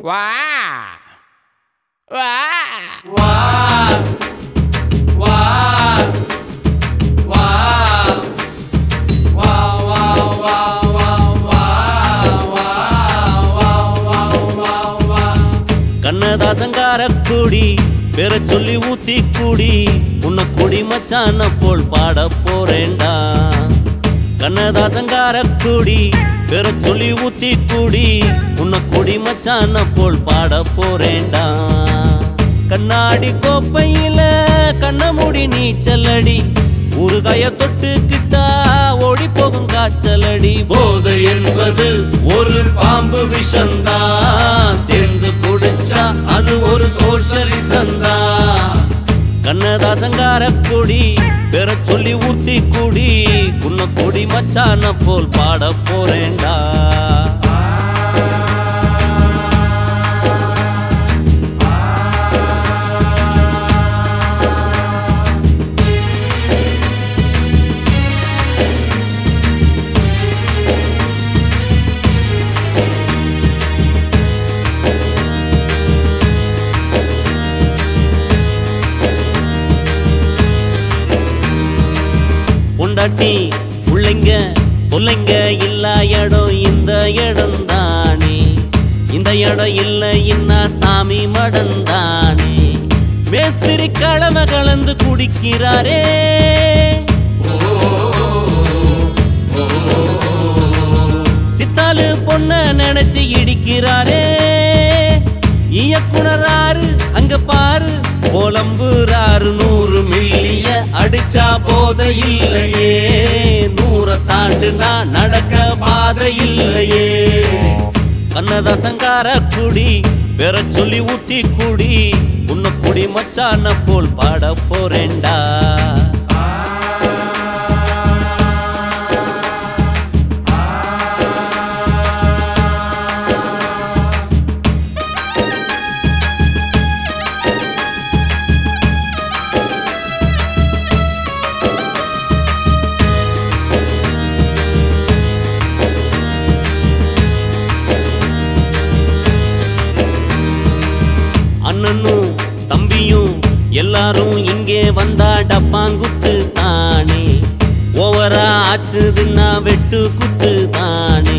வா. வா. வா. வா. பெற சொல்லி ஊத்தி குடி உன்னை குடி மச்சான போல் பாட போறேண்டா கண்ணதாசங்கார கூடி பெற சொல்லி ஊத்தி கூடி உன்னை கொடி மச்சான போல் பாட போறேண்டா கண்ணாடி கோப்பையில கண்ண முடி நீச்சலடி ஊறுகாய தொட்டுக்கிட்டா ஓடி போகும் காய்ச்சலடி. போதை என்பது ஒரு பாம்பு விஷந்தான் கண்ணதாசங்கார கொடி பெற சொல்லி ஊத்தி குடி உன்ன கொடி மச்சான போல் பாட போறேண்டா பொண்டாட்டி பிள்ளைங்க பிள்ளைங்க இல்லா இடம் இந்த இடம் தானே. இந்த இடம் இல்லை இன்னா சாமி மடம் தானே. மேஸ்திரி கிழமை கலந்து குடிக்கிறாரே. சித்தாலு பொண்ண நினைச்சு இடிக்கிறாரே. இயக்குனராரு அங்க பாரு புலம்புறாரு போத இல்லையே நூற தாண்டுனா நடக்க பாதை இல்லையே கண்ணதாசங்கார குடி பெற சொல்லி ஊத்தி குடி. உன்ன குடி மச்சான போல் பாட போறேண்டா அண்ணனும் தம்பியும் எல்லாரும் இங்கே வந்தா டப்பாங்குத்து தானே. ஓவரா ஆச்சுதுன்னா வெட்டு குத்து தானே.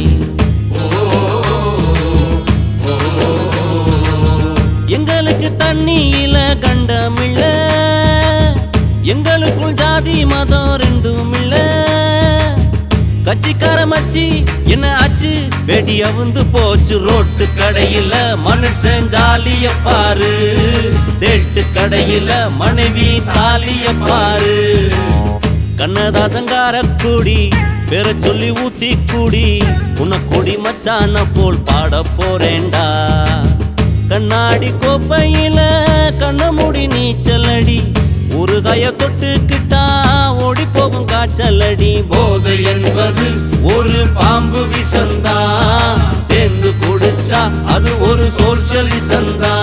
எங்களுக்கு தண்ணியில கண்டமில்ல. எங்களுக்குள் ஜாதி மதம் ரெண்டும் இல்ல கட்சிக்கார மச்சி என்ன ஆச்சு? வெடி அவுந்து போச்சு ரோட்டு கடையில மனுஷன் ஜாலிய பாரு. சேட்டு கடையில மனைவி தாலிய பாரு. கண்ணதாசங்கார கூடி பெற சொல்லி ஊத்தி கூடி உன்னை கொடி மச்சான போல் பாட போறேண்டா கண்ணாடி கோப்பையில கண்ண மூடி நீச்சலடி ஊறுகாய தொட்டுக்கிட்டா ஓடி போகும் காய்ச்சலடி. போதை என்பது ஒரு பாம்பு விசந்தா சேர்ந்து குடிச்சா அது ஒரு சோசியலிசந்தா.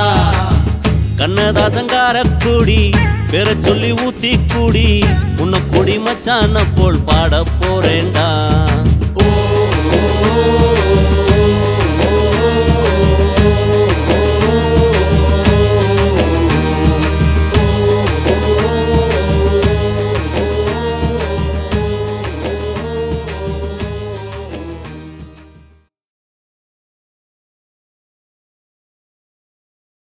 கண்ணதாசங்கார கூடி பெற சொல்லி ஊத்தி கூடி உன்னை கொடி மச்சான போல் பாட போறேன்டா.